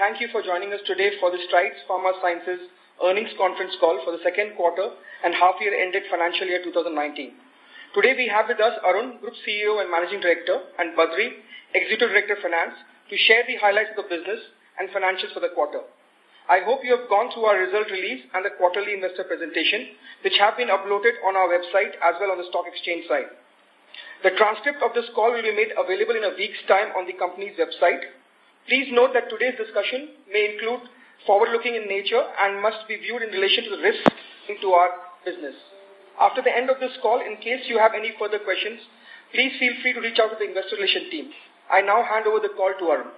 thank you for joining us today for the Strides Pharma Sciences earnings conference call for the second quarter and half year ended financial year 2019. Today we have with us Arun, Group CEO and Managing Director, and Badri, Executive Director of Finance, to share the highlights of the business and financials for the quarter. I hope you have gone through our result release and the quarterly investor presentation, which have been uploaded on our website as well on the stock exchange site. The transcript of this call will be made available in a week's time on the company's website. Please note that today's discussion may include forward-looking in nature and must be viewed in relation to the risks into our business. After the end of this call, in case you have any further questions, please feel free to reach out to the investor relation team. I now hand over the call to Arun.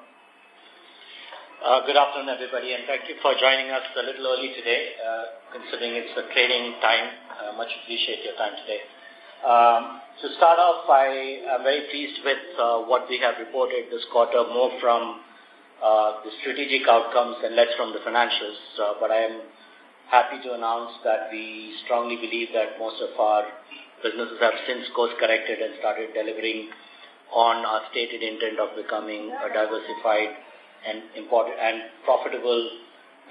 Uh, good afternoon, everybody, and thank you for joining us a little early today, uh, considering it's the trading time. Uh, much appreciate your time today. Um, to start off, I am very pleased with uh, what we have reported this quarter, more from the strategic outcomes and less from the financials. Uh, but I am happy to announce that we strongly believe that most of our businesses have since course corrected and started delivering on our stated intent of becoming a diversified and important and profitable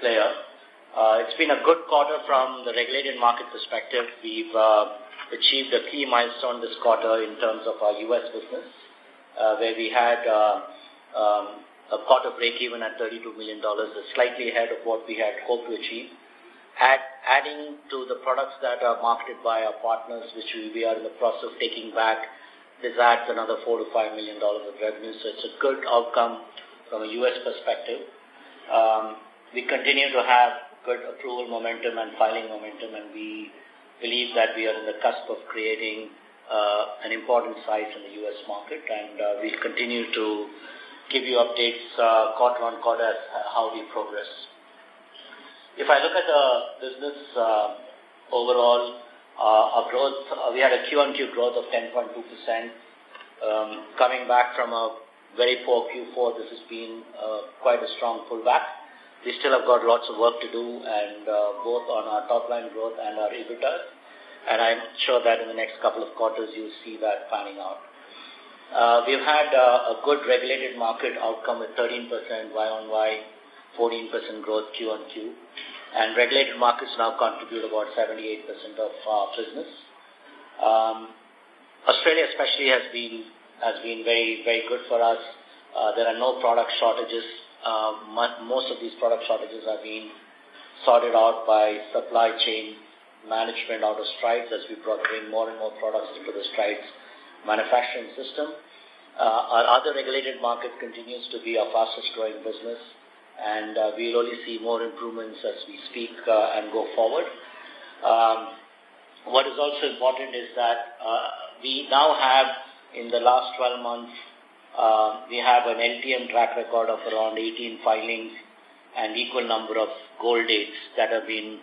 player. Uh, it's been a good quarter from the regulated market perspective. We've uh, achieved a key milestone this quarter in terms of our U.S. business, uh, where we had uh, um, a quarter break-even at $32 million, slightly ahead of what we had hoped to achieve. Add, adding to the products that are marketed by our partners, which we, we are in the process of taking back, this adds another four to five million dollars of revenue. So it's a good outcome from a U.S. perspective. Um, we continue to have good approval momentum and filing momentum, and we believe that we are in the cusp of creating uh, an important size in the U.S. market, and uh, we'll continue to give you updates uh, quarter on quarter as uh, how we progress. If I look at the business uh, overall, uh, our growth, uh, we had a Q-on-Q growth of 10.2%. Um, coming back from a very poor Q4, this has been uh, quite a strong pullback. We still have got lots of work to do, and uh, both on our top line growth and our EBITDA. And I'm sure that in the next couple of quarters you'll see that panning out. Uh, we've had uh, a good regulated market outcome with 13% Y on Y, 14% growth Q on Q. And regulated markets now contribute about 78% of our business. Um, Australia especially has been has been very very good for us. Uh, there are no product shortages. Uh, most of these product shortages are being sorted out by supply chain management out of Strides as we bring more and more products into the Strides manufacturing system. Uh, our other regulated market continues to be our fastest growing business and uh, we'll only see more improvements as we speak uh, and go forward. Um, what is also important is that uh, we now have, in the last 12 months, uh, we have an LTM track record of around 18 filings and equal number of goal dates that have been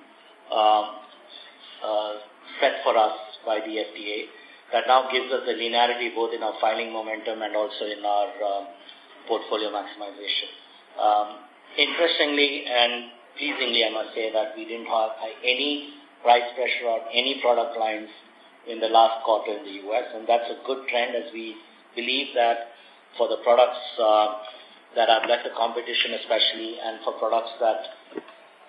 uh, uh, set for us by the FDA that now gives us a linearity both in our filing momentum and also in our um, portfolio maximization. Um, interestingly and pleasingly, I must say that we didn't have any price pressure on any product lines in the last quarter in the U.S., and that's a good trend as we believe that for the products uh, that have lesser competition especially and for products that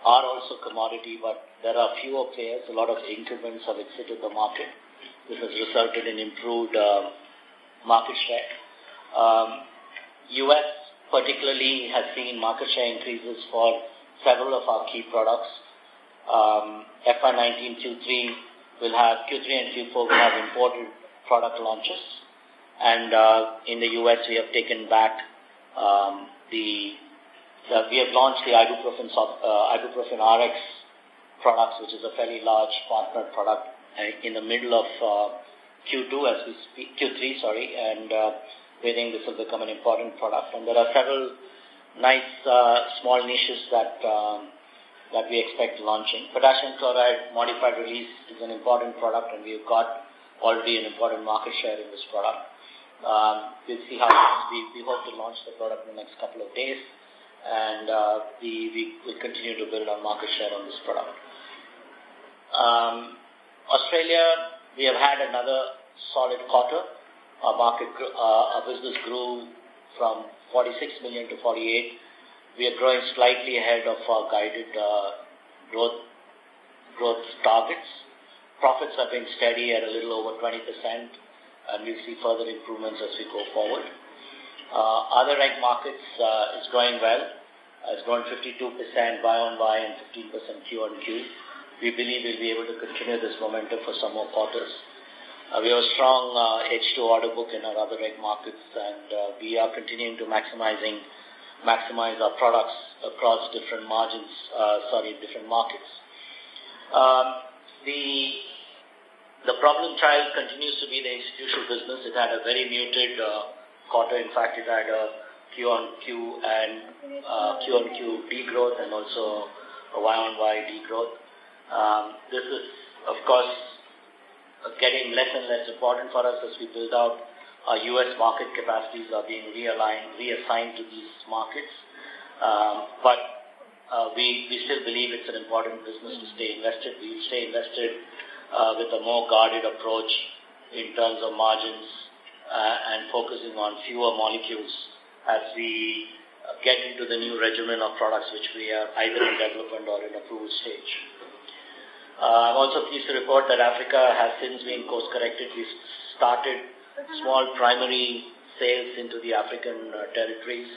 are also commodity, but there are fewer players, a lot of incumbents have exited the market. This has resulted in improved uh, market share. Um, U.S. particularly has seen market share increases for several of our key products. Um, FY19 Q3 will have Q3 and Q4 will have imported product launches, and uh, in the U.S. we have taken back um, the, the we have launched the ibuprofen uh, ibuprofen RX products, which is a fairly large partner product in the middle of uh, Q2 as we speak, Q3, sorry, and uh, we think this will become an important product. And there are several nice uh, small niches that um, that we expect launching. Potassium chloride modified release is an important product, and we've got already an important market share in this product. Um, we'll see how we, we hope to launch the product in the next couple of days, and uh, we, we will continue to build our market share on this product. Um, Australia, we have had another solid quarter. Our market, uh, our business grew from 46 million to 48. we are growing slightly ahead of our guided uh, growth growth targets. Profits have been steady at a little over 20%, and we'll see further improvements as we go forward. Uh, other reg markets uh, is growing well. It's grown 52% Y on Y and 15% Q on Q. We believe we'll be able to continue this momentum for some more quarters. Uh, we have a strong uh, H2 order book in our other reg markets, and uh, we are continuing to maximizing maximize our products across different margins, uh, sorry, different markets. Um, the the problem child continues to be the institutional business. It had a very muted uh, quarter. In fact, it had a Q on Q and uh, Q on Q degrowth and also a Y on Y degrowth. Um, this is, of course, getting less and less important for us as we build out our U.S. market capacities are being realigned, reassigned to these markets. Um, but uh, we, we still believe it's an important business to stay invested. We stay invested uh, with a more guarded approach in terms of margins uh, and focusing on fewer molecules as we get into the new regimen of products which we are either in development or in approval stage. Uh, I'm also pleased to report that Africa has since been course-corrected. We started small primary sales into the African uh, territories,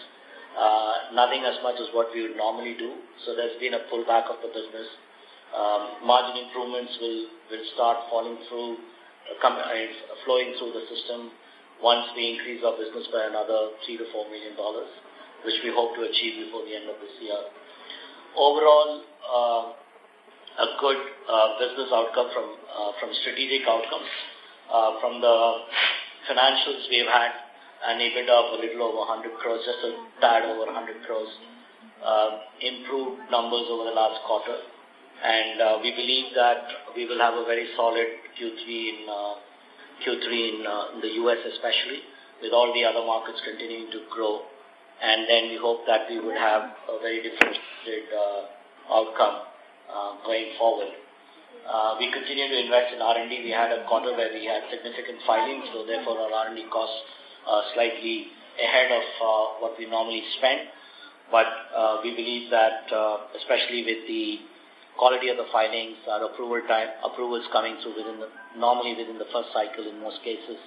uh, nothing as much as what we would normally do. So there's been a pullback of the business um, margin improvements will, will start falling through, uh, come, uh, flowing through the system once we increase our business by another three to four million dollars, which we hope to achieve before the end of this year. Overall, uh, a good uh, business outcome from uh, from strategic outcomes. Uh, from the financials, we've had an EBITDA of a little over 100 crores, just a tad over 100 crores. Uh, improved numbers over the last quarter and uh, we believe that we will have a very solid Q3 in uh, Q3 in, uh, in the U.S. especially, with all the other markets continuing to grow. And then we hope that we would have a very differentiated uh, outcome uh, going forward. Uh, we continue to invest in R&D. We had a quarter where we had significant filings, so therefore our R&D costs are slightly ahead of uh, what we normally spend. But uh, we believe that, uh, especially with the quality of the filings, our approval time, approvals coming through within the, normally within the first cycle in most cases.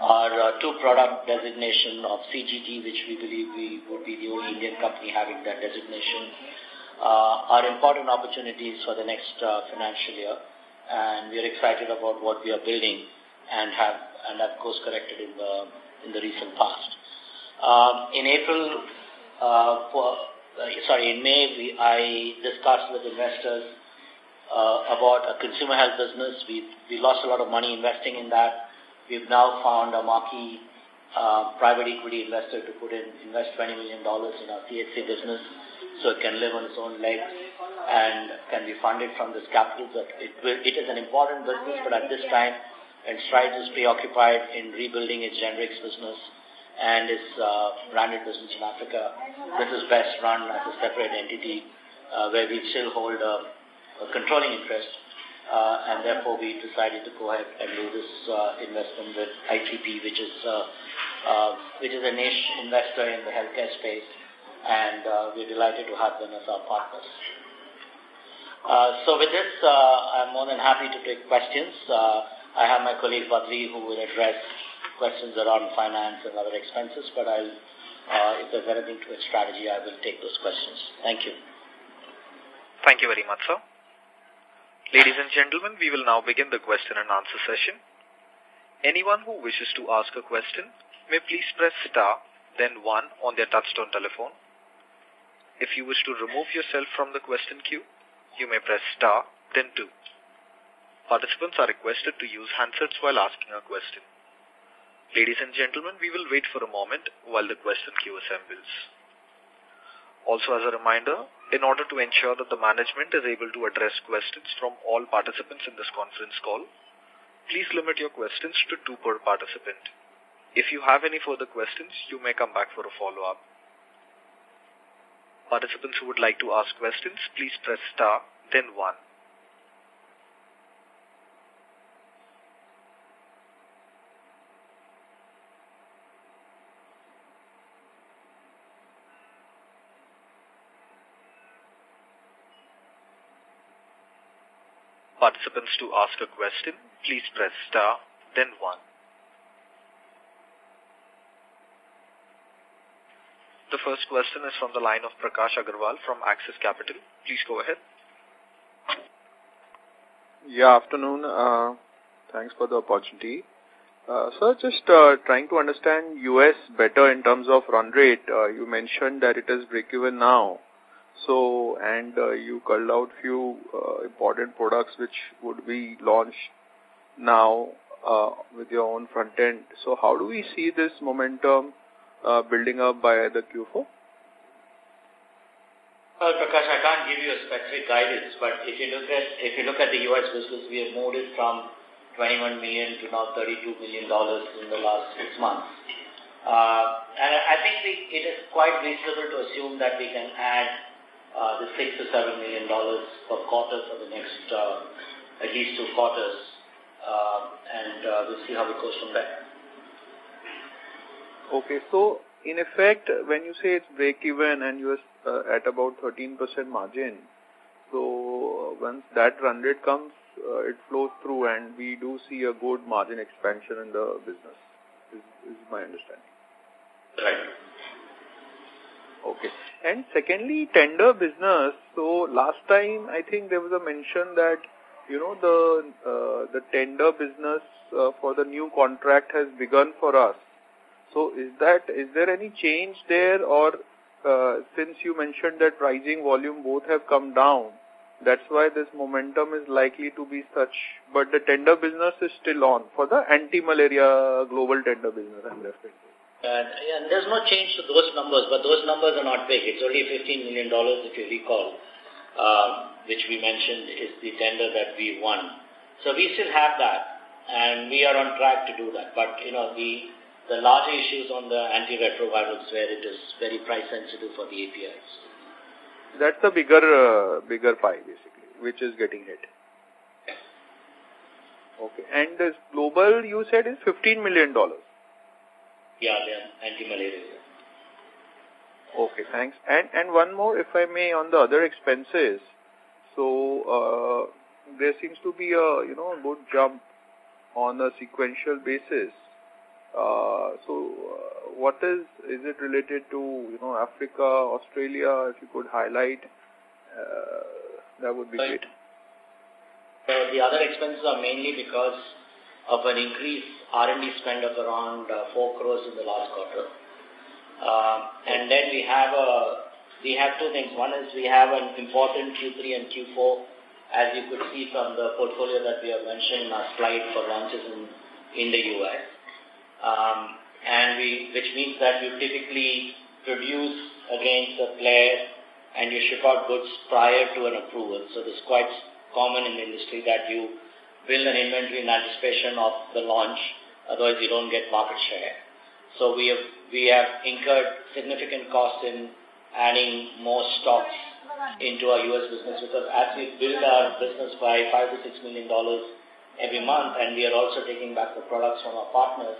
Our uh, two product designation of CGT, which we believe we would be the only Indian company having that designation, are important opportunities for the next uh, financial year. And we are excited about what we are building and have, and have course corrected in the, in the recent past. Um, in April, uh, for, uh, sorry, in May, we, I discussed with investors uh, about a consumer health business. We, we lost a lot of money investing in that. We've now found a marquee uh, private equity investor to put in, invest $20 million in our THC business so it can live on its own legs and can be funded from this capital. But it, will, it is an important business, but at this time, and Strides is preoccupied in rebuilding its generics business and its uh, branded business in Africa. This is best run as a separate entity uh, where we still hold a, a controlling interest. Uh, and therefore, we decided to go ahead and do this uh, investment with ITP, which is uh, uh, which is a niche investor in the healthcare space, and uh, we're delighted to have them as our partners. Uh, so with this, uh, I'm more than happy to take questions. Uh, I have my colleague Badri who will address questions around finance and other expenses, but I'll, uh, if there's anything to its strategy, I will take those questions. Thank you. Thank you very much, sir. Ladies and gentlemen, we will now begin the question and answer session. Anyone who wishes to ask a question may please press star, then one on their touchtone telephone. If you wish to remove yourself from the question queue, you may press star, then two. Participants are requested to use handsets while asking a question. Ladies and gentlemen, we will wait for a moment while the question queue assembles. Also as a reminder, in order to ensure that the management is able to address questions from all participants in this conference call, please limit your questions to two per participant. If you have any further questions, you may come back for a follow-up. Participants who would like to ask questions, please press star, then one. Participants to ask a question, please press star, then one. The first question is from the line of Prakash Agarwal from Axis Capital. Please go ahead. Yeah, afternoon. Uh, thanks for the opportunity. Uh, sir, just uh, trying to understand U.S. better in terms of run rate. Uh, you mentioned that it is break-even now. So, and uh, you called out few uh, important products which would be launched now uh, with your own front end. So, how do we see this momentum building up by the Q4? Well, Prakash, I can't give you a specific guidance, but if you look at if you look at the U.S. business, we have moved it from 21 million to now 32 million dollars in the last six months. Uh, and I think we, it is quite reasonable to assume that we can add uh, the six to seven million dollars per quarter for the next uh, at least two quarters, uh, and uh, we'll see how it goes from there. Okay, so in effect, when you say it's break even and you're uh, at about 13% margin, so once that run rate comes, uh, it flows through and we do see a good margin expansion in the business, is, is my understanding. Right. Okay. And secondly, tender business. So last time, I think there was a mention that, you know, the, uh, the tender business uh, for the new contract has begun for us. So is that is there any change there or uh, since you mentioned that pricing volume both have come down, that's why this momentum is likely to be such. But the tender business is still on for the anti-malaria global tender business I'm referring to. And, and there's no change to those numbers, but those numbers are not big. It's only $15 million, if you recall, um, which we mentioned is the tender that we won. So we still have that, and we are on track to do that. But, you know, the the larger issues on the antiretrovirals where it is very price sensitive for the APIs. That's the bigger uh, bigger pie basically, which is getting hit. Okay, and this global you said is fifteen million dollars. Yeah, the anti-malaria. Okay, thanks. And and one more, if I may, on the other expenses. So uh, there seems to be a you know a good jump on a sequential basis. Uh, so, uh, what is, is it related to, you know, Africa, Australia, if you could highlight, uh, that would be great. The other expenses are mainly because of an increased R&D spend of around uh, 4 crores in the last quarter. Uh, and then we have a, we have two things. One is we have an important Q3 and Q4, as you could see from the portfolio that we have mentioned in our slide for launches in, in the U.S um, and we, which means that you typically produce against a player and you ship out goods prior to an approval. So this is quite common in the industry that you build an inventory in anticipation of the launch, otherwise you don't get market share. So we have, we have incurred significant costs in adding more stocks into our U.S. business because as we build our business by five to six million dollars every month and we are also taking back the products from our partners,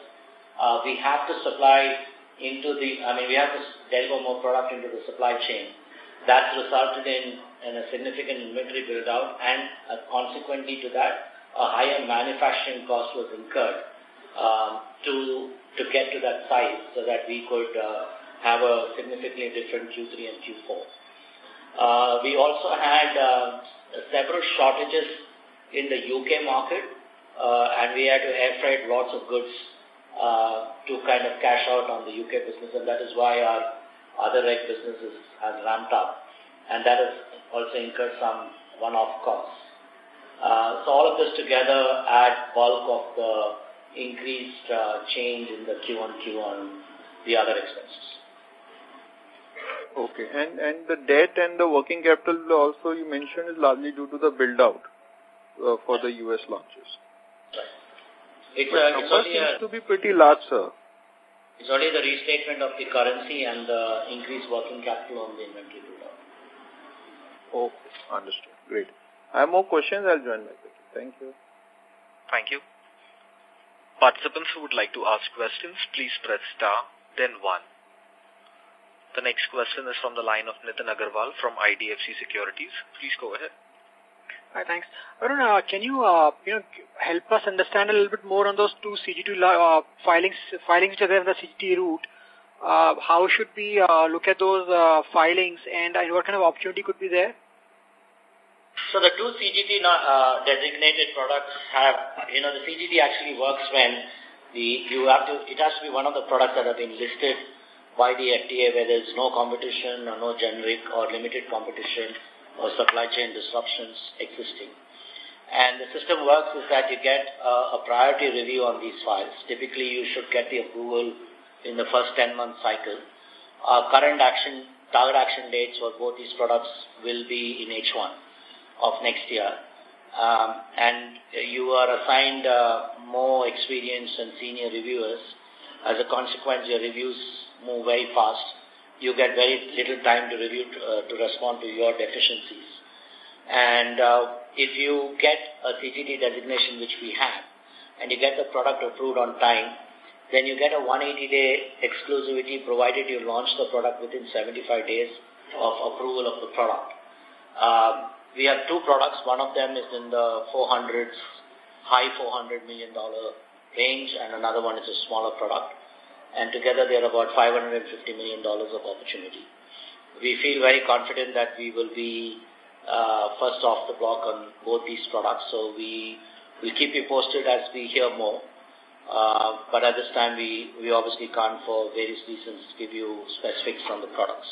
uh, we have to supply into the, I mean, we have to deliver more product into the supply chain. That's resulted in, in a significant inventory build out and uh, consequently to that, a higher manufacturing cost was incurred um, to, to get to that size so that we could uh, have a significantly different Q3 and Q4. Uh, we also had uh, several shortages in the UK market uh, and we had to air freight lots of goods uh, to kind of cash out on the UK business, and that is why our other reg businesses has ramped up, and that has also incurred some one-off costs. Uh, so all of this together add bulk of the increased uh, change in the Q1, Q1, the other expenses. Okay, and and the debt and the working capital also you mentioned is largely due to the build out uh, for the US launches. It's, it's only seems to be pretty large, sir. It's only the restatement of the currency and the increased working capital on the inventory build-up. Oh, understood. Great. I have more questions. I'll join my back. Thank you. Thank you. Participants who would like to ask questions, please press star, then one. The next question is from the line of Nitin Agarwal from IDFC Securities. Please go ahead. Hi, thanks. Arun, uh, can you, uh, you know, help us understand a little bit more on those two CGT uh, filings, filings which are there in the CGT route? Uh, how should we uh, look at those uh, filings and uh, what kind of opportunity could be there? So the two CGT uh, designated products have, you know, the CGT actually works when the you have to, it has to be one of the products that have been listed by the FDA where there is no competition or no generic or limited competition or supply chain disruptions existing. And the system works is that you get a priority review on these files. Typically, you should get the approval in the first 10-month cycle. Our current action, target action dates for both these products will be in H1 of next year. Um, and you are assigned uh, more experienced and senior reviewers. As a consequence, your reviews move very fast. You get very little time to review to, uh, to respond to your deficiencies. And uh, if you get a CGT designation, which we have, and you get the product approved on time, then you get a 180-day exclusivity provided you launch the product within 75 days of approval of the product. Um, we have two products. One of them is in the 400s, high $400 million range, and another one is a smaller product. And together they are about $550 million of opportunity. We feel very confident that we will be uh, first off the block on both these products. So we will keep you posted as we hear more. Uh, but at this time, we, we obviously can't, for various reasons, give you specifics on the products.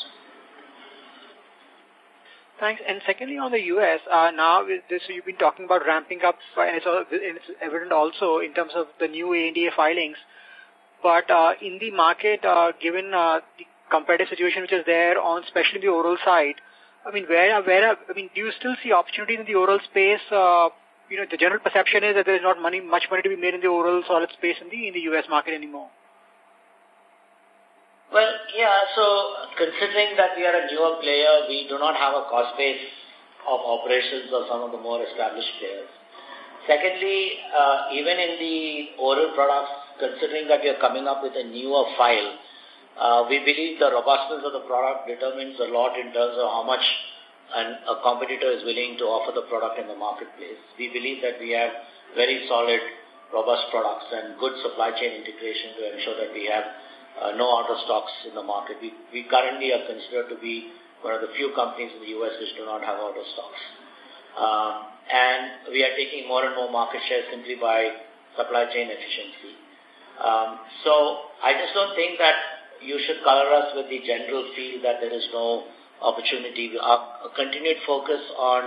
Thanks. And secondly, on the U.S., uh, now this you've been talking about ramping up, and it's, it's evident also in terms of the new ANDA filings. But uh, in the market, uh, given uh, the competitive situation which is there on especially the oral side, I mean, where, where, I mean, do you still see opportunities in the oral space uh, you know, the general perception is that there is not money, much money to be made in the oral solid space in the, in the U.S. market anymore. Well, yeah, so considering that we are a newer player, we do not have a cost base of operations of some of the more established players. Secondly, uh, even in the oral products, considering that we are coming up with a newer file, uh, we believe the robustness of the product determines a lot in terms of how much and a competitor is willing to offer the product in the marketplace. We believe that we have very solid, robust products and good supply chain integration to ensure that we have uh, no out of stocks in the market. We, we currently are considered to be one of the few companies in the U.S. which do not have out of stocks. Um, and we are taking more and more market share simply by supply chain efficiency. Um, so I just don't think that you should color us with the general feel that there is no opportunity. Our continued focus on,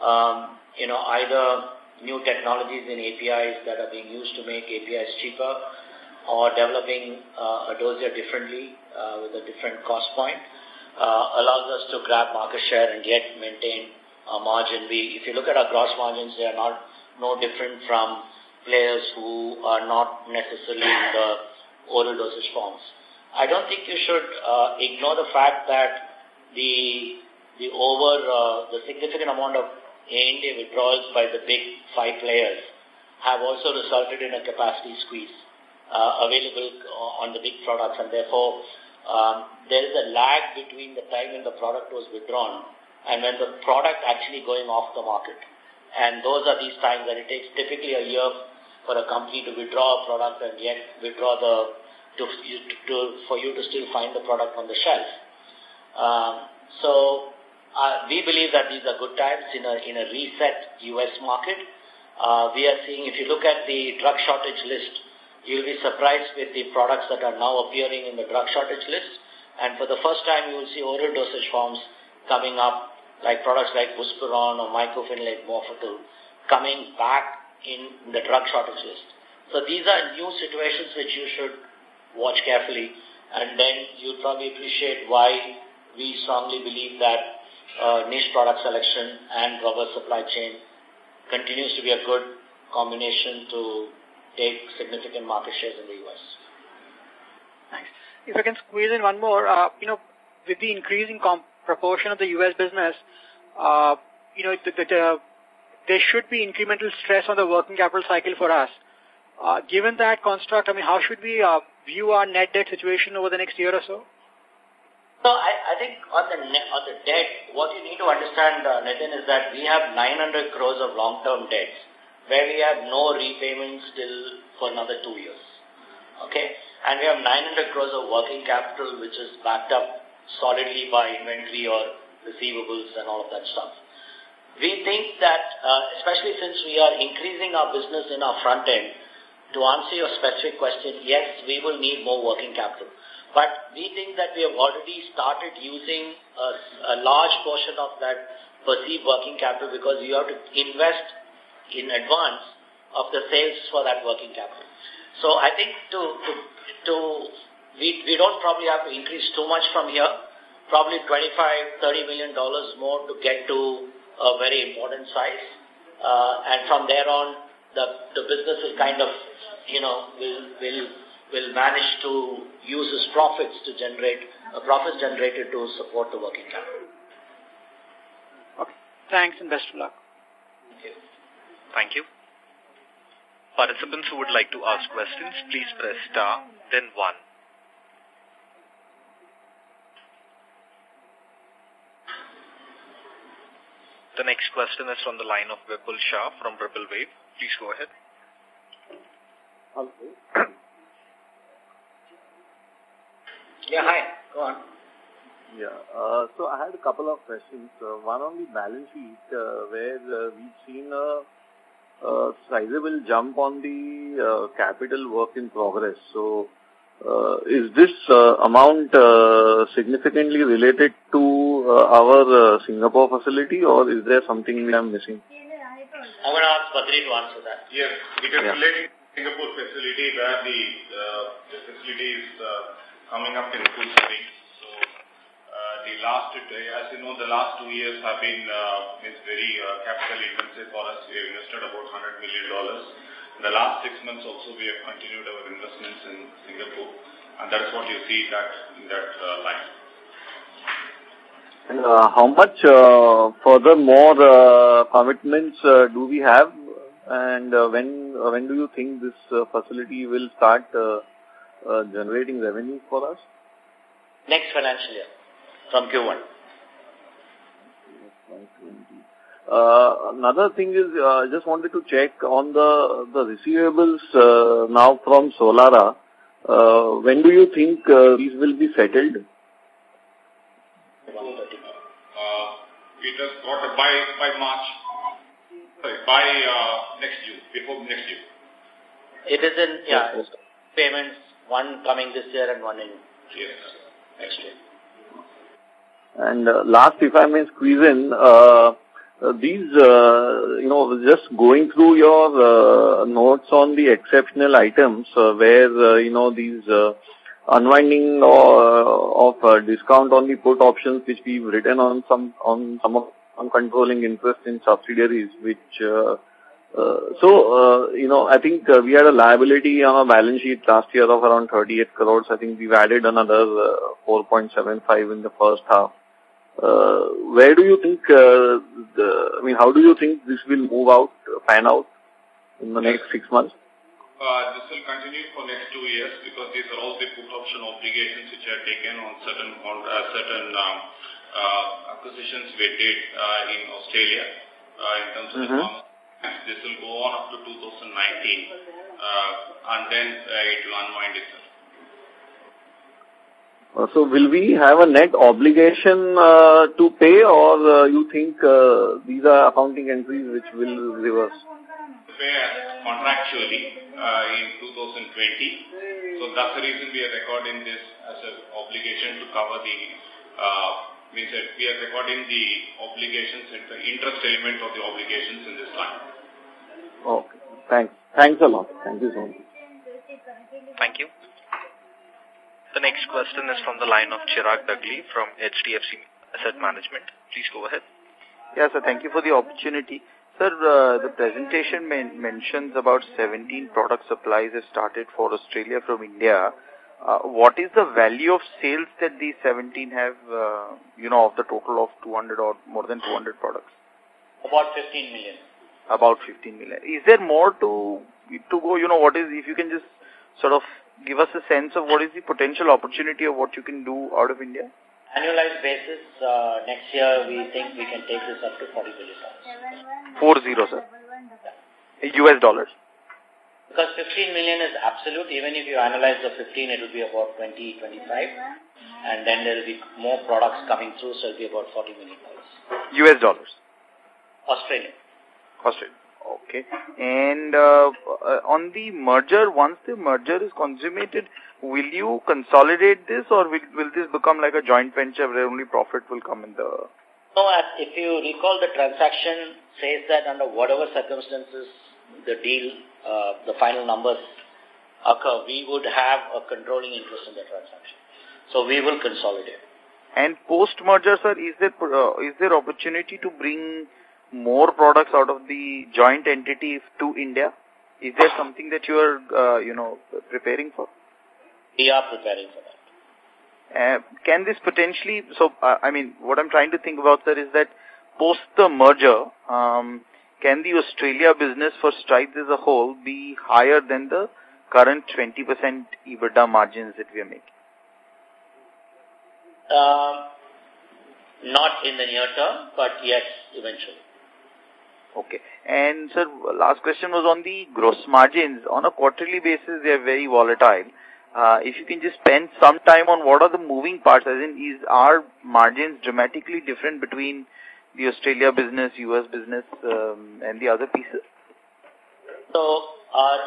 um, you know, either new technologies in APIs that are being used to make APIs cheaper or developing uh, a dossier differently uh, with a different cost point uh, allows us to grab market share and yet maintain our margin. We, if you look at our gross margins, they are not no different from players who are not necessarily in the oral dosage forms. I don't think you should uh, ignore the fact that the the over uh, the significant amount of ANDA withdrawals by the big five players have also resulted in a capacity squeeze uh, available on the big products, and therefore um, there is a lag between the time when the product was withdrawn and when the product actually going off the market. And those are these times that it takes typically a year for a company to withdraw a product and yet withdraw the to, to, for you to still find the product on the shelf. Um, so uh, we believe that these are good times in a, in a reset U.S. market. Uh, we are seeing, if you look at the drug shortage list, you'll be surprised with the products that are now appearing in the drug shortage list. And for the first time, you will see oral dosage forms coming up, like products like Buspirone or mycophenolate mofetil, coming back in the drug shortage list. So these are new situations which you should watch carefully, and then you'll probably appreciate why we strongly believe that uh, niche product selection and robust supply chain continues to be a good combination to take significant market shares in the U.S. Thanks. If I can squeeze in one more, uh, you know, with the increasing proportion of the U.S. business, uh, you know, the, the, the, there should be incremental stress on the working capital cycle for us. Uh, given that construct, I mean, how should we uh, view our net debt situation over the next year or so? So I, I think on the on the debt, what you need to understand, uh, Nitin, is that we have 900 crores of long-term debts where we have no repayments till for another two years. Okay? And we have 900 crores of working capital which is backed up solidly by inventory or receivables and all of that stuff. We think that, uh, especially since we are increasing our business in our front end, to answer your specific question, yes, we will need more working capital. But we think that we have already started using a, a large portion of that perceived working capital because you have to invest in advance of the sales for that working capital. So I think to, to, to we, we don't probably have to increase too much from here, probably 25, 30 million dollars more to get to a very important size. Uh, and from there on, the, the business will kind of, you know, will, will will manage to use his profits to generate, uh, profits generated to support the working capital. Okay. Thanks and best of luck. Thank you. Thank you. Participants who would like to ask questions, please press star, then one. The next question is from the line of Vipul Shah from Ripple Wave. Please go ahead. Hello. Yeah, hi. Go on. Yeah. Uh, so I had a couple of questions. Uh, one on the balance sheet, uh, where uh, we've seen a, a sizable jump on the uh, capital work in progress. So, uh, is this uh, amount uh, significantly related to our uh, Singapore facility, or is there something I'm missing? I'm going to ask Badri to answer that. Yes, it is yeah. related to Singapore facility where the, uh, the facility is uh, coming up in full swing. So uh, the last, as you know, the last two years have been uh, is very uh, capital intensive for us. We have invested about $100 million. In the last six months also we have continued our investments in Singapore. And that's what you see that in that uh, line. And uh, how much uh, further more uh, commitments uh, do we have? And uh, when uh, when do you think this uh, facility will start uh, uh, generating revenue for us? Next financial year, from Q1. Uh, another thing is, uh, I just wanted to check on the the receivables uh, now from Solara. Uh, when do you think uh, these will be settled? It has got by by March, sorry, by uh, next June, before next year. It is in yeah payments one coming this year and one in yes. next year. And uh, last, if I may squeeze in, uh, uh, these, uh, you know, just going through your uh, notes on the exceptional items uh, where, uh, you know, these uh, unwinding uh, of uh, discount on the put options which we've written on some on some of controlling interest in subsidiaries which uh, so, you know, I think we had a liability on our balance sheet last year of around 38 crores. I think we've added another 4.75 in the first half. where do you think, the, I mean, how do you think this will move out, pan out in the next six months? Uh, this will continue for next two years because these are all the put option obligations which are taken on certain on uh, certain um, uh, acquisitions we did uh, in Australia uh, in terms of mm -hmm. the mm-hmm. This will go on up to 2019 uh, and then uh, it will unwind itself. Uh, so will we have a net obligation uh, to pay or uh, you think uh, these are accounting entries which will reverse? Pay contractually uh, in 2020. So that's the reason we are recording this as an obligation to cover the uh, means that we are recording the obligations and the interest element of the obligations in this line. Okay. Thanks. Thanks a lot. Thank you so much. Thank you. The next question is from the line of Chirag Dagli from HDFC Asset Management. Please go ahead. Yes, sir. Thank you for the opportunity. Sir, uh, the presentation men mentions about 17 product supplies have started for Australia from India. Uh, what is the value of sales that these 17 have, uh, you know, of the total of 200 or more than 200 products? About 15 million about 15 million. Is there more to to go? You know, what is if you can just sort of give us a sense of what is the potential opportunity of what you can do out of India? Annualized basis, uh, next year we think we can take this up to $40 billion. Four zero, sir. US dollars. Because 15 million is absolute. Even if you analyze the 15, it will be about 20, 25. And then there will be more products coming through, so it will be about 40 million dollars. US dollars. Australian. Australian. Okay. And uh, uh, on the merger, once the merger is consummated, will you consolidate this or will, will this become like a joint venture where only profit will come in the... No, if you recall the transaction says that under whatever circumstances the deal, uh, the final numbers occur, we would have a controlling interest in the transaction. So we will consolidate. And post-merger, sir, is there, uh, is there opportunity to bring more products out of the joint entity to India? Is there something that you are, uh, you know, preparing for? We are preparing for that. Uh, can this potentially, so, uh, I mean, what I'm trying to think about, sir, is that post the merger, um, can the Australia business for Strides as a whole be higher than the current 20% EBITDA margins that we are making? Uh, not in the near term, but yes, eventually. Okay. And sir, last question was on the gross margins. On a quarterly basis, they are very volatile. Uh, if you can just spend some time on what are the moving parts, as in, is our margins dramatically different between the Australia business, US business, um, and the other pieces? So, our,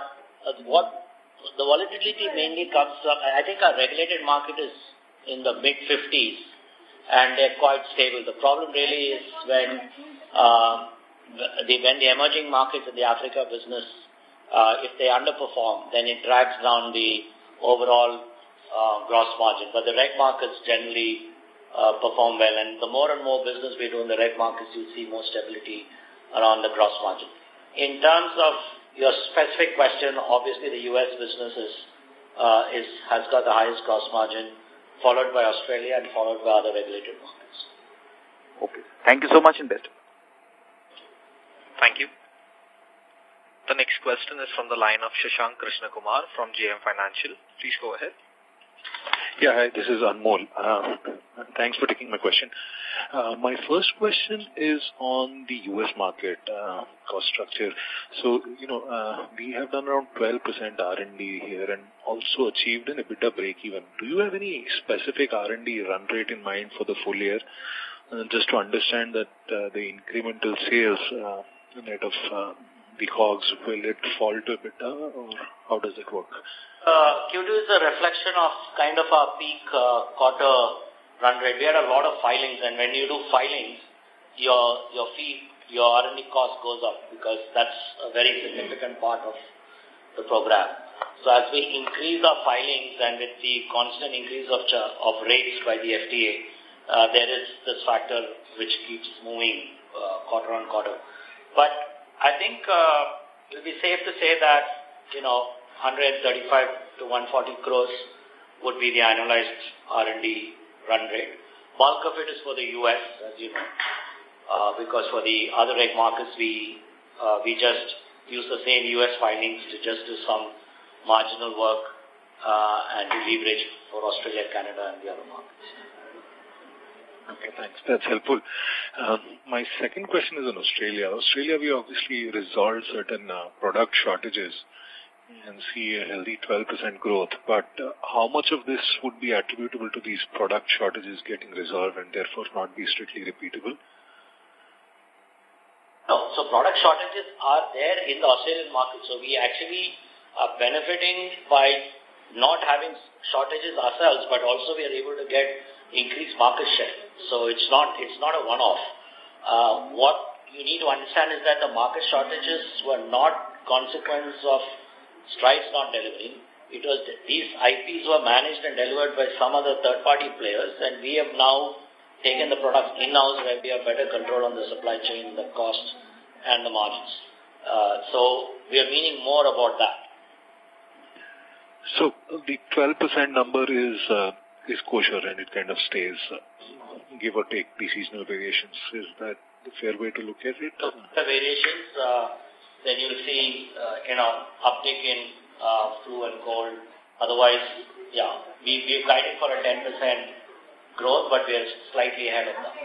uh, what the volatility mainly comes from, I think our regulated market is in the mid 50s and they're quite stable. The problem really is when uh, the, when the emerging markets in the Africa business, uh, if they underperform, then it drags down the overall uh, gross margin. But the reg markets generally uh, perform well. And the more and more business we do in the reg markets, you see more stability around the gross margin. In terms of your specific question, obviously the U.S. business is, uh, is, has got the highest gross margin, followed by Australia and followed by other regulated markets. Okay. Thank you so much and best. Thank you. The next question is from the line of Shashank Krishnakumar from JM Financial. Please go ahead. Yeah, hi, this is Anmol. Uh, thanks for taking my question. Uh, my first question is on the U.S. market uh, cost structure. So, you know, uh, we have done around 12% R&D here and also achieved an EBITDA break-even. Do you have any specific R&D run rate in mind for the full year? Uh, just to understand that uh, the incremental sales uh, net of uh, the COGS, will it fall to EBITDA or how does it work? Uh, Q2 is a reflection of kind of our peak uh, quarter run rate. We had a lot of filings and when you do filings, your, your fee, your R&D cost goes up because that's a very significant part of the program. So as we increase our filings and with the constant increase of, of rates by the FDA, uh, there is this factor which keeps moving uh, quarter on quarter. But I think uh, it will be safe to say that, you know, 135 to 140 crores would be the annualized R&D run rate. Bulk of it is for the U.S., as you know, uh, because for the other reg markets, we, uh, we just use the same U.S. findings to just do some marginal work uh, and to leverage for Australia, Canada, and the other markets. Okay, thanks. That's helpful. Um, my second question is on Australia. Australia, we obviously resolved certain uh, product shortages and see a healthy 12% growth, but uh, how much of this would be attributable to these product shortages getting resolved and therefore not be strictly repeatable? No, so product shortages are there in the Australian market. So we actually are benefiting by not having shortages ourselves, but also we are able to get increased market share. So it's not, it's not a one-off. Uh, what you need to understand is that the market shortages were not consequence of strides not delivering. It was these IPs were managed and delivered by some other third-party players, and we have now taken the products in-house where we have better control on the supply chain, the cost, and the margins. Uh, so we are meaning more about that. So the 12% number is uh, is kosher and it kind of stays, uh, give or take the seasonal variations. Is that the fair way to look at it? So the variations, uh, then you'll see, uh, you know, uptick in uh, flu and cold. Otherwise, yeah, we, we've guided for a 10% growth, but we are slightly ahead of that.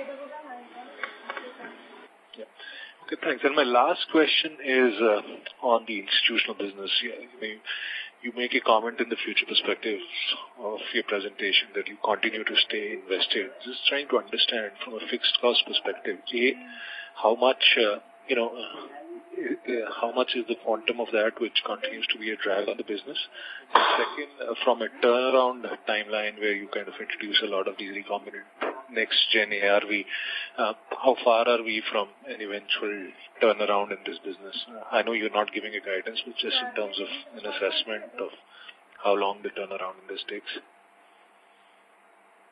Yeah. Okay, thanks. And my last question is uh, on the institutional business. Yeah, you make a comment in the future perspectives of your presentation that you continue to stay invested. Just trying to understand from a fixed cost perspective, A, how much, uh, you know, uh, uh, how much is the quantum of that which continues to be a drag on the business? And second, uh, from a turnaround timeline where you kind of introduce a lot of these recombinant next-gen ARV, uh, how far are we from an eventual turnaround in this business? I know you're not giving a guidance, but just in terms of an assessment of how long the turnaround in this takes.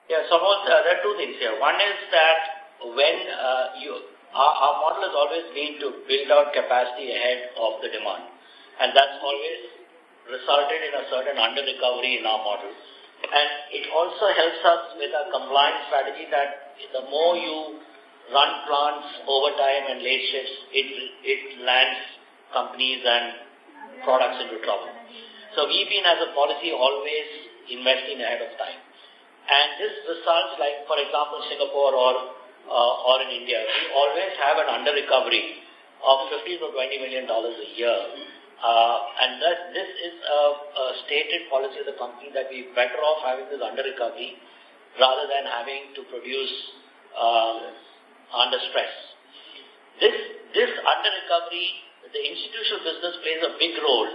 Yeah, so uh, there are two things here. One is that when uh, you our, our model has always been to build out capacity ahead of the demand. And that's always resulted in a certain under-recovery in our model. And it also helps us with a compliance strategy that the more you run plants over time and late shifts, it, it lands companies and products into trouble. So we've been as a policy always investing ahead of time. And this results like, for example, Singapore or uh, or in India, we always have an under recovery of 15 to 20 million dollars a year. Uh, and that this is a, a stated policy of the company that we're better off having this under recovery rather than having to produce um, under stress. This, this under recovery, the institutional business plays a big role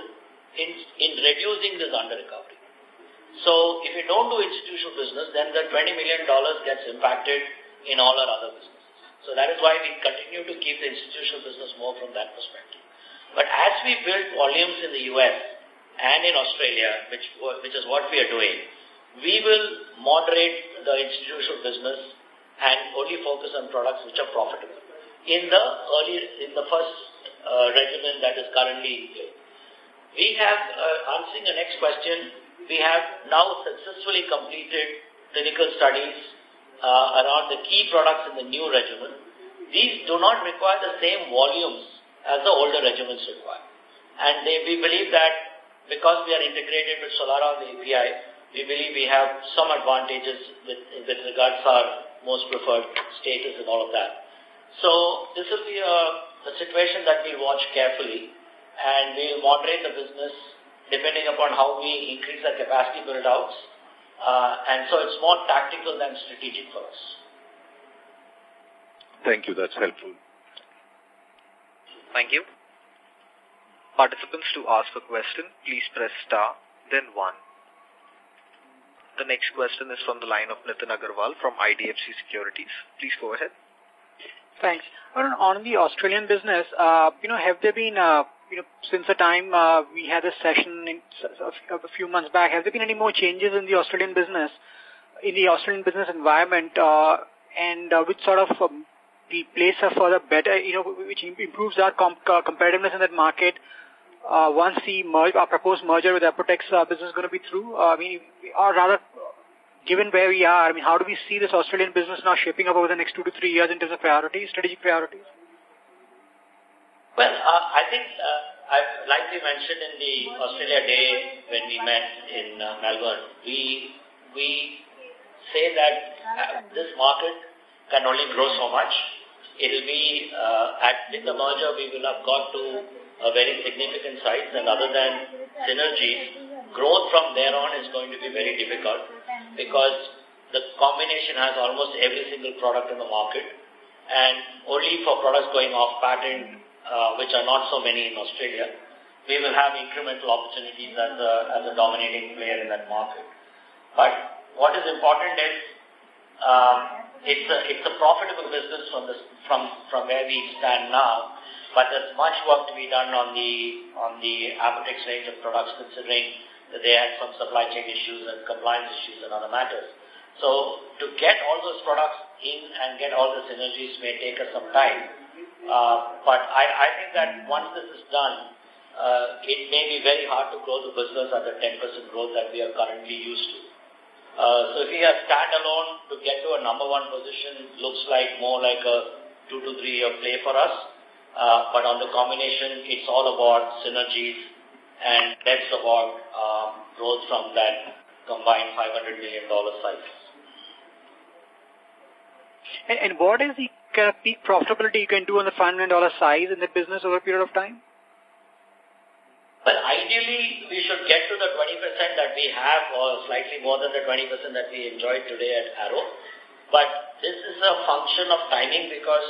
in, in reducing this under recovery. So if you don't do institutional business, then the $20 million gets impacted in all our other businesses. So that is why we continue to keep the institutional business more from that perspective. But as we build volumes in the U.S. and in Australia, which, which is what we are doing, we will moderate the institutional business and only focus on products which are profitable. In the early, in the first uh, regimen that is currently we have, uh, answering the next question, we have now successfully completed clinical studies uh, around the key products in the new regimen, these do not require the same volumes as the older regimens require. And they, we believe that because we are integrated with Solara on the API, we believe we have some advantages with, with regards our most preferred status and all of that. So this will be a, a situation that we watch carefully and we will moderate the business depending upon how we increase our capacity build-outs uh, and so it's more tactical than strategic for us. Thank you. That's helpful. Thank you. Participants to ask a question, please press star, then one. The next question is from the line of Nitin Agarwal from IDFC Securities. Please go ahead. Thanks. On, the Australian business, uh, you know, have there been uh, you know, since the time uh, we had a session in, a few months back, have there been any more changes in the Australian business, in the Australian business environment, uh, and uh, which sort of um, place are for the better, you know, which improves our comp uh, competitiveness in that market uh, once the merge, our proposed merger with Apotex uh, business is going to be through? Uh, I mean, or rather, given where we are, I mean, how do we see this Australian business now shaping up over the next two to three years in terms of priorities, strategic priorities? Well, uh, I think, uh, I, like we mentioned in the Australia Day when we met in uh, Melbourne, we we say that uh, this market can only grow so much. It will be, uh, at with the merger, we will have got to a very significant size, and other than synergies, growth from there on is going to be very difficult because the combination has almost every single product in the market, and only for products going off patent uh, which are not so many in Australia, we will have incremental opportunities as a, as a dominating player in that market. But what is important is um, it's, a, it's a profitable business from, this, from, from where we stand now, but there's much work to be done on the, on the Apotex range of products considering that they had some supply chain issues and compliance issues and other matters. So to get all those products in and get all the synergies may take us some time. Uh, but I, I think that once this is done, uh, it may be very hard to grow the business at the 10% growth that we are currently used to. Uh, so if we are standalone to get to a number one position looks like more like a two to three year play for us. Uh, but on the combination, it's all about synergies and that's about um, growth from that combined $500 million size. And, and what is the kind of peak profitability you can do on the $5 million size in the business over a period of time? Well, ideally, we should get to the 20% that we have or slightly more than the 20% that we enjoyed today at Arrow. But this is a function of timing because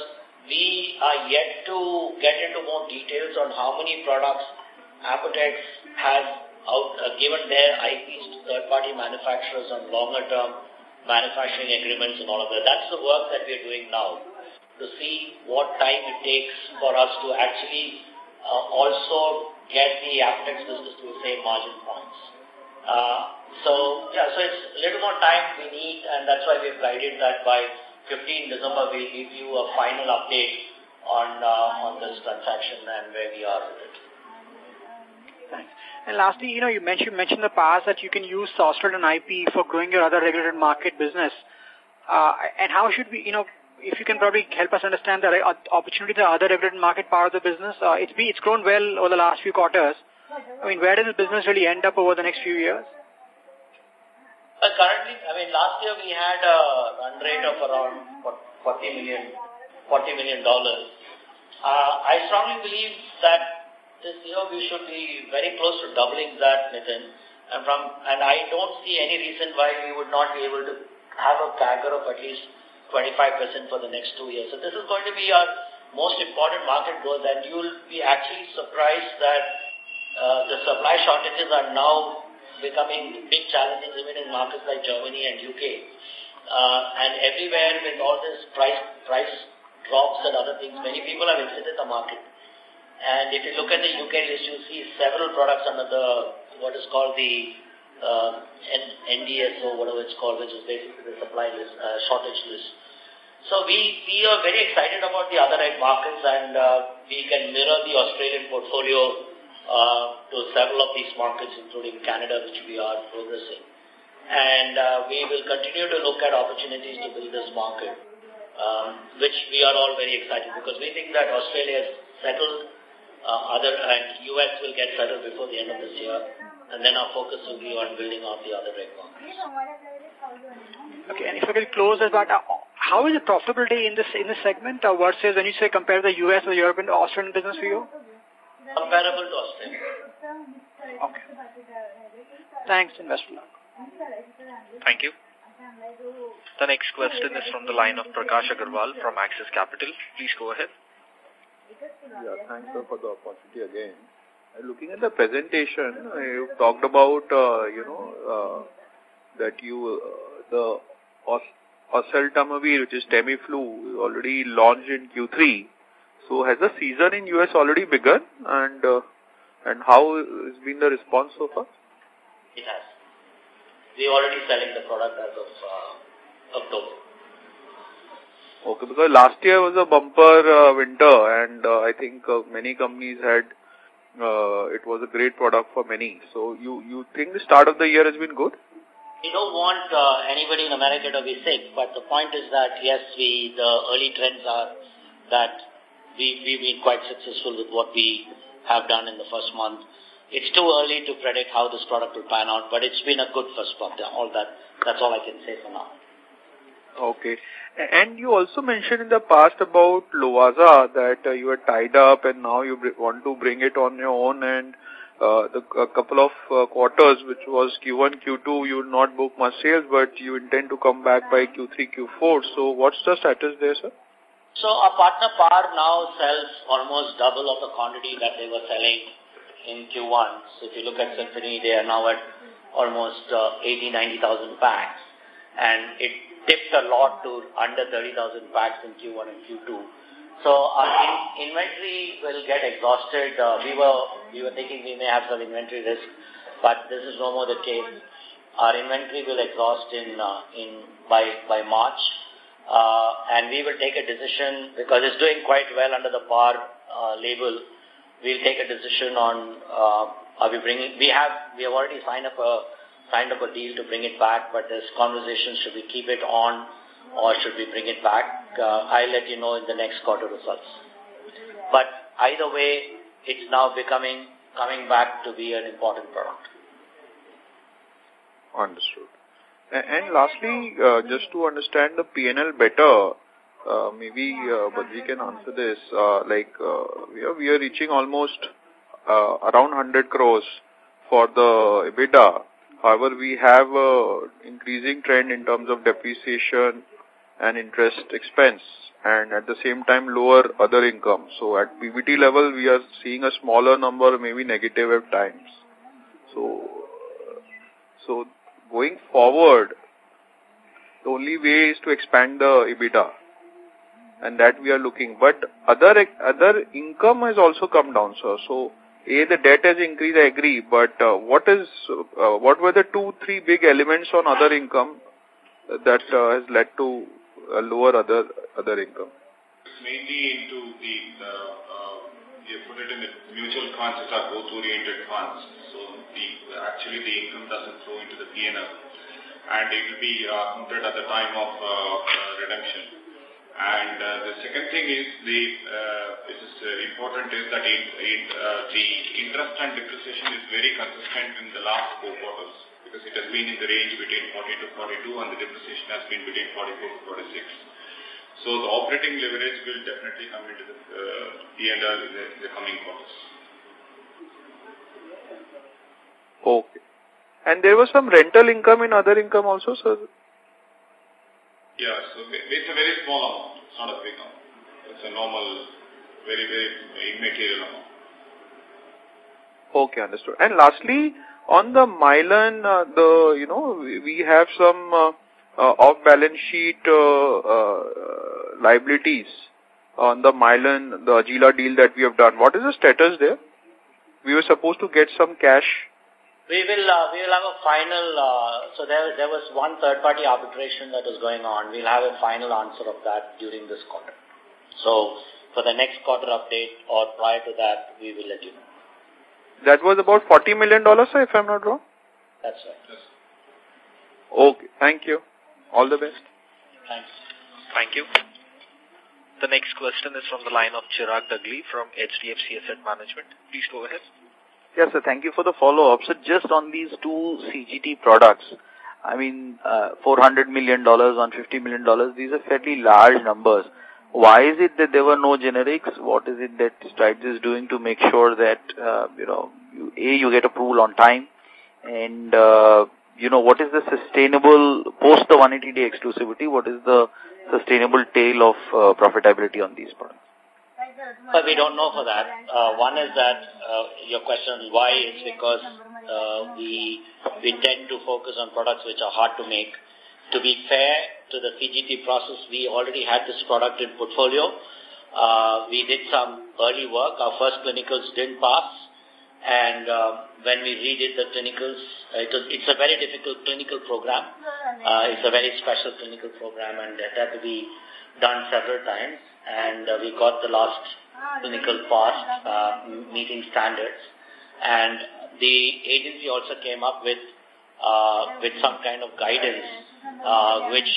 we are yet to get into more details on how many products Apotex has out, uh, given their IPs to third-party manufacturers on longer-term manufacturing agreements and all of that. That's the work that we're doing now to see what time it takes for us to actually uh, also get the Apotex business to the same margin points. Uh, so, yeah, so it's a little more time we need, and that's why we've guided that by 15 December we'll give you a final update on uh, on this transaction and where we are with it. Thanks. And lastly, you know, you mentioned, mentioned in the past that you can use Australian IP for growing your other regulated market business. Uh, and how should we, you know, if you can probably help us understand the opportunity the other regulated market part of the business. Uh, it's, it's grown well over the last few quarters. I mean, where does the business really end up over the next few years? Uh, currently, I mean, last year we had a run rate of around 40 million, 40 million dollars. Uh, I strongly believe that this year we should be very close to doubling that, Nitin. And from, and I don't see any reason why we would not be able to have a CAGR of at least 25% for the next two years. So this is going to be our most important market growth and you'll be actually surprised that uh, the supply shortages are now becoming big challenges even in markets like Germany and UK. Uh, and everywhere with all this price, price drops and other things, many people have exited the market. And if you look at the UK list, you see several products under the, what is called the uh, NDS or whatever it's called, which is basically the supply list, uh, shortage list. So we, we are very excited about the other reg markets and uh, we can mirror the Australian portfolio uh, to several of these markets, including Canada, which we are progressing. And uh, we will continue to look at opportunities to build this market, um, which we are all very excited because we think that Australia is settled, uh, other and US will get settled before the end of this year, and then our focus will be on building out the other reg markets. Okay, and if I could close that, how is the profitability in this in this segment uh, versus when you say compare the U.S. or European or Australian business for you? Comparable to Australia. Okay. Thanks and best of luck. Thank you. The next question is from the line of Prakash Agarwal from Axis Capital. Please go ahead. Yeah, thanks sir, for the opportunity again. Uh, looking at the presentation, uh, you talked about, uh, you know, uh, that you, uh, the oseltamivir, which is Tamiflu, already launched in Q3. So has the season in US already begun and uh, and how has been the response so far? It has. We are already selling the product as of uh, October. Okay, because last year was a bumper uh, winter and uh, I think uh, many companies had, uh, it was a great product for many. So you, you think the start of the year has been good? We don't want uh, anybody in America to be sick, but the point is that, yes, we the early trends are that we, we've been quite successful with what we have done in the first month. It's too early to predict how this product will pan out, but it's been a good first month. All that, that's all I can say for now. Okay. And you also mentioned in the past about Lovaza that uh, you are tied up and now you want to bring it on your own and the a couple of uh, quarters, which was Q1, Q2, you will not book much sales, but you intend to come back by Q3, Q4. So what's the status there, sir? So our partner PAR now sells almost double of the quantity that they were selling in Q1. So if you look at Symphony, they are now at almost uh, 80, 90,000 packs. And it dipped a lot to under 30,000 packs in Q1 and Q2. So our in inventory will get exhausted. Uh, we were we were thinking we may have some inventory risk, but this is no more the case. Our inventory will exhaust in uh, in by by March, uh, and we will take a decision because it's doing quite well under the PAR uh, label. We'll take a decision on uh, are we bringing. We have we have already signed up a signed up a deal to bring it back, but there's conversations should we keep it on or should we bring it back? Uh, I'll let you know in the next quarter results. But either way, it's now becoming, coming back to be an important product. Understood. And, and lastly, uh, just to understand the PNL better, uh, maybe uh, but we can answer this. Uh, like uh, we are we are reaching almost uh, around 100 crores for the EBITDA. However, we have a increasing trend in terms of depreciation and interest expense and at the same time lower other income. So at PBT level, we are seeing a smaller number, maybe negative at times. So, so going forward, the only way is to expand the EBITDA and that we are looking. But other other income has also come down, sir. So, a the debt has increased, I agree. But uh, what is uh, what were the two three big elements on other income that uh, has led to uh, lower other other income? Mainly into the, the uh, you put it in the mutual funds which are growth-oriented funds. So the actually the income doesn't flow into the P&L and it will be uh, counted at the time of uh, redemption. And uh, the second thing is the uh, is uh, important is that it, it, uh, the interest and depreciation is very consistent in the last four quarters because it has been in the range between 40 to 42 and the depreciation has been between 44 to 46. So the operating leverage will definitely come into the uh, P&L in the, in the coming quarters. Okay. And there was some rental income in other income also, sir? Yeah, so it's a very small amount. It's not a big amount. It's a normal, very, very immaterial amount. Okay, understood. And lastly, on the Mylan, uh, the, you know, we have some uh, uh, off-balance sheet uh, uh, liabilities on the Mylan, the Agila deal that we have done. What is the status there? We were supposed to get some cash we will uh, we will have a final. Uh, so there there was one third party arbitration that was going on. We'll have a final answer of that during this quarter. So for the next quarter update or prior to that, we will let you know. That was about forty million dollars, if I'm not wrong. That's right. Okay, thank you. All the best. Thanks. Thank you. The next question is from the line of Chirag Dagli from HDFC Asset Management. Please go ahead. Yes, sir. Thank you for the follow-up. So just on these two CGT products, I mean, uh, $400 million on $50 million, these are fairly large numbers. Why is it that there were no generics? What is it that Strides is doing to make sure that, uh, you know, you, A, you get approval on time, and, uh, you know, what is the sustainable, post the 180-day exclusivity, what is the sustainable tail of uh, profitability on these products? But we don't know for that. Uh, one is that uh, your question why is because uh, we we tend to focus on products which are hard to make. To be fair to the CGT process, we already had this product in portfolio. Uh, we did some early work. Our first clinicals didn't pass. And uh, when we redid the clinicals, it was, it's a very difficult clinical program. Uh, it's a very special clinical program and it had to be done several times and uh, we got the last clinical passed, uh, meeting standards. And the agency also came up with uh, with some kind of guidance, uh, which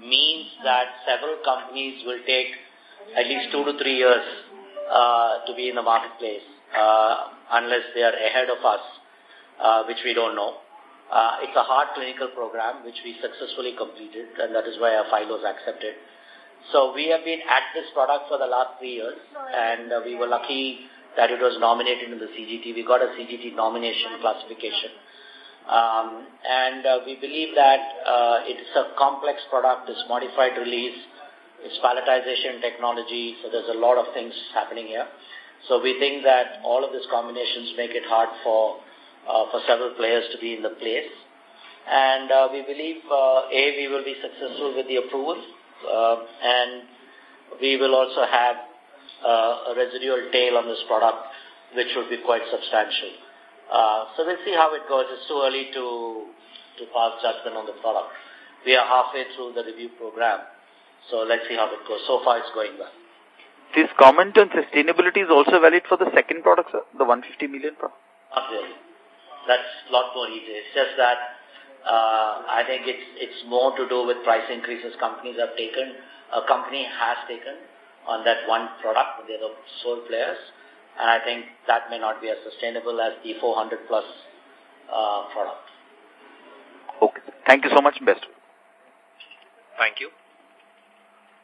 means that several companies will take at least two to three years uh, to be in the marketplace uh, unless they are ahead of us, uh, which we don't know. Uh, it's a hard clinical program which we successfully completed and that is why our file was accepted. So we have been at this product for the last three years, and uh, we were lucky that it was nominated in the CGT. We got a CGT nomination classification. Um, and uh, we believe that uh, it's a complex product, it's modified release, it's pelletization technology, so there's a lot of things happening here. So we think that all of these combinations make it hard for uh, for several players to be in the place. And uh, we believe, uh, A, we will be successful with the approval, uh, and we will also have uh, a residual tail on this product, which will be quite substantial. Uh, so we'll see how it goes. It's too early to, to pass judgment on the product. We are halfway through the review program, so let's see how it goes. So far, it's going well. This comment on sustainability is also valid for the second product, sir? The 150 million product? Not really. That's a lot more easy. It's just that uh, I think it's it's more to do with price increases companies have taken, a company has taken on that one product. They're the sole players. And I think that may not be as sustainable as the 400 plus uh, product. Okay. Thank you so much. Best. Thank you.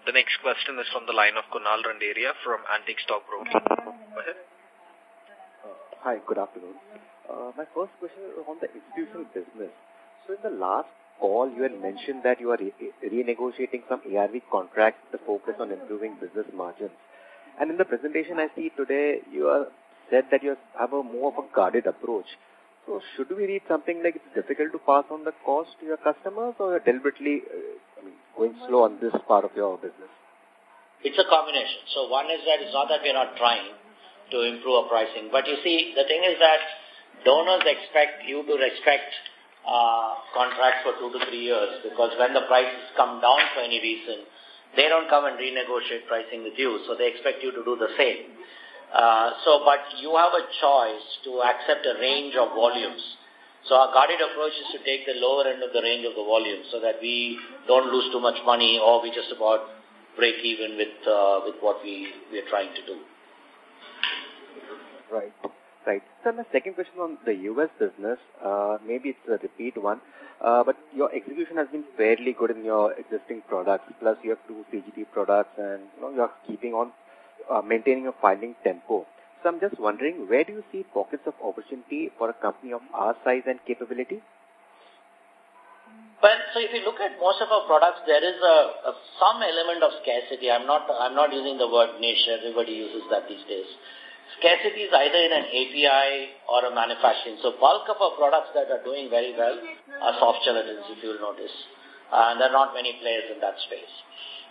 The next question is from the line of Kunal Randeria from Antique Stock Broking. Go ahead. Uh, hi, good afternoon. Uh, my first question is on the institutional business. So in the last call, you had mentioned that you are re renegotiating some ARV contracts to focus on improving business margins. And in the presentation I see today, you are said that you have a more of a guarded approach. So should we read something like it's difficult to pass on the cost to your customers or you're deliberately uh, I mean, going slow on this part of your business? It's a combination. So one is that it's not that we're not trying to improve our pricing. But you see, the thing is that donors expect you to respect uh, contracts for two to three years because when the prices come down for any reason, they don't come and renegotiate pricing with you. So they expect you to do the same. Uh, so, but you have a choice to accept a range of volumes. So our guarded approach is to take the lower end of the range of the volume so that we don't lose too much money or we just about break even with, uh, with what we, we are trying to do. Right. Right. So my second question on the U.S. business, uh, maybe it's a repeat one, uh, but your execution has been fairly good in your existing products, plus you have two CGT products and you know, you're keeping on uh, maintaining a filing tempo. So I'm just wondering, where do you see pockets of opportunity for a company of our size and capability? Well, so if you look at most of our products, there is a, a some element of scarcity. I'm not I'm not using the word niche. Everybody uses that these days. Scarcity is either in an API or a manufacturing. So bulk of our products that are doing very well are soft gelatins, if you'll notice. Uh, and there are not many players in that space.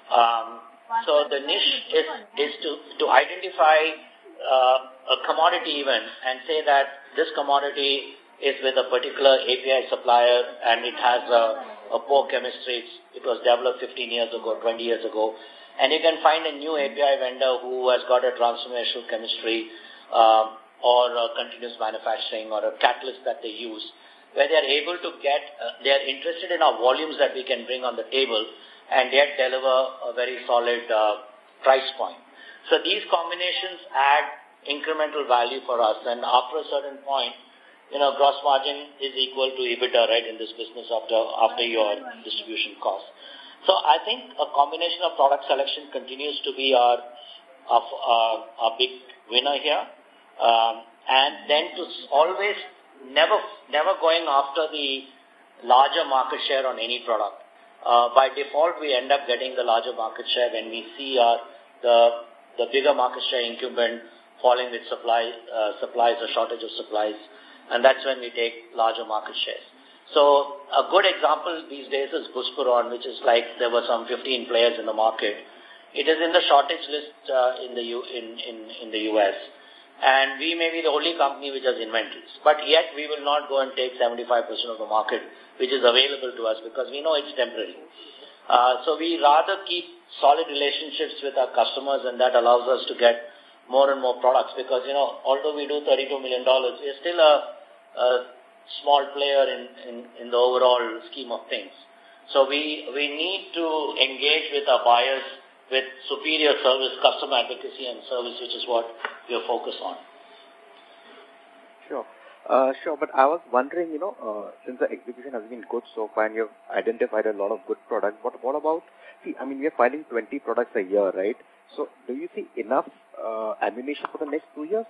Um, so the niche is, is to, to identify uh, a commodity even and say that this commodity is with a particular API supplier and it has a, a poor chemistry. It was developed 15 years ago, 20 years ago. And you can find a new API vendor who has got a transformational chemistry um, or continuous manufacturing or a catalyst that they use where they are able to get, uh, they are interested in our volumes that we can bring on the table and yet deliver a very solid uh, price point. So these combinations add incremental value for us and after a certain point, you know, gross margin is equal to EBITDA, right, in this business after, after your distribution cost. So I think a combination of product selection continues to be our, our, our, our big winner here. Um, and then to always never, never going after the larger market share on any product uh, by default, we end up getting the larger market share when we see our, the, the bigger market share incumbent falling with supply, uh, supplies or shortage of supplies. And that's when we take larger market shares. So a good example these days is Buspirone, which is like there were some 15 players in the market. It is in the shortage list uh, in the U, in, in, in the US. And we may be the only company which has inventories. But yet we will not go and take 75% of the market which is available to us because we know it's temporary. Uh, so we rather keep solid relationships with our customers and that allows us to get more and more products because, you know, although we do $32 million, we are still a, a small player in, in, in the overall scheme of things. So we, we need to engage with our buyers with superior service, customer advocacy and service, which is what we are focused on. Sure. Uh, sure, but I was wondering, you know, uh, since the execution has been good so far and you've identified a lot of good products, what, what about, see, I mean, we are filing 20 products a year, right? So do you see enough uh, ammunition for the next two years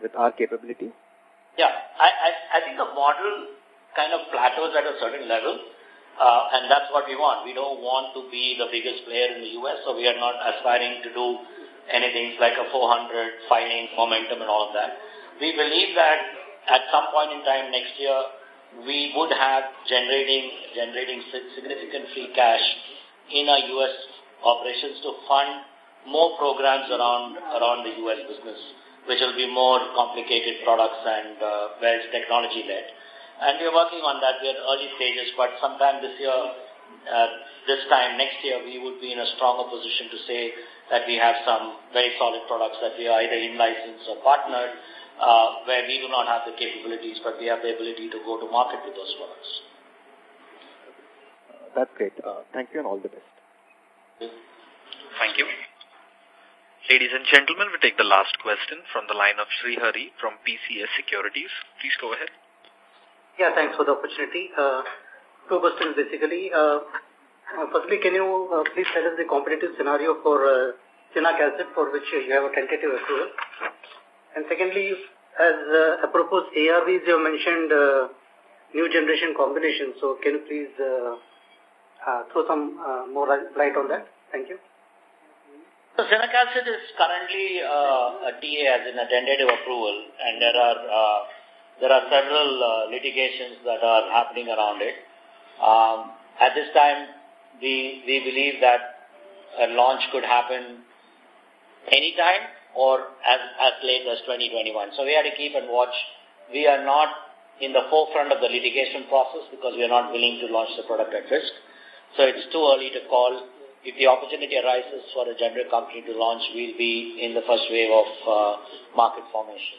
with our capability? Yeah, I, I, I think the model kind of plateaus at a certain level, uh, and that's what we want. We don't want to be the biggest player in the U.S., so we are not aspiring to do anything like a 400 filing momentum and all of that we believe that at some point in time next year, we would have generating generating significant free cash in our U.S. operations to fund more programs around around the U.S. business, which will be more complicated products and uh, where it's technology led. And we're working on that. We're early stages, but sometime this year, uh, this time next year, we would be in a stronger position to say that we have some very solid products that we are either in license or partnered uh, where we do not have the capabilities, but we have the ability to go to market with those products. Uh, that's great. Uh, thank you and all the best. Thank you. Ladies and gentlemen, we take the last question from the line of Sri Hari from PCS Securities. Please go ahead. Yeah, thanks for the opportunity. Uh, two questions basically. Uh, Uh, firstly, can you uh, please tell us the competitive scenario for uh, acid for which you have a tentative approval? And secondly, as uh, apropos ARVs, you mentioned uh, new generation combination. So can you please uh, uh, throw some uh, more light on that? Thank you. So acid is currently uh, a TA as in a tentative approval and there are uh, there are several uh, litigations that are happening around it. Um, at this time, we, we believe that a launch could happen anytime or as, as late as 2021. So we have to keep and watch. We are not in the forefront of the litigation process because we are not willing to launch the product at risk. So it's too early to call if the opportunity arises for a generic company to launch, we'll be in the first wave of uh, market formation.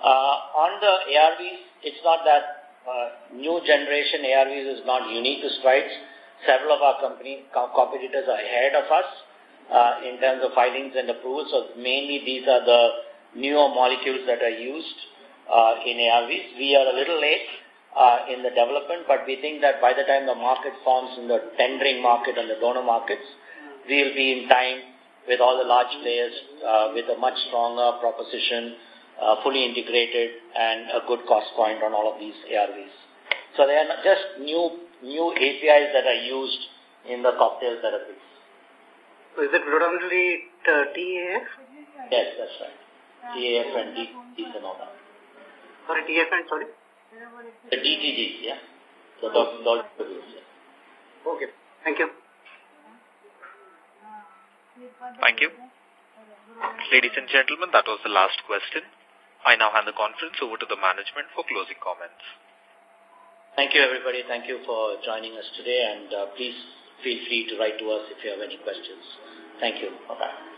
Uh, on the ARVs, it's not that uh, new generation ARVs is not unique to Strides. Several of our company competitors are ahead of us uh, in terms of filings and approvals. So mainly these are the newer molecules that are used uh, in ARVs. We are a little late uh, in the development, but we think that by the time the market forms in the tendering market and the donor markets, we will be in time with all the large players uh, with a much stronger proposition, uh, fully integrated, and a good cost point on all of these ARVs. So they are just new new APIs that are used in the cocktail therapies. So is it predominantly uh, TAF? Yes, that's right. TAF and DTGs and all that. Sorry, TAF and sorry? The DTGs, yeah. The dog yeah. Okay. Thank you. Thank you. Ladies and gentlemen, that was the last question. I now hand the conference over to the management for closing comments. Thank you, everybody. Thank you for joining us today, and uh, please feel free to write to us if you have any questions. Thank you. Bye-bye.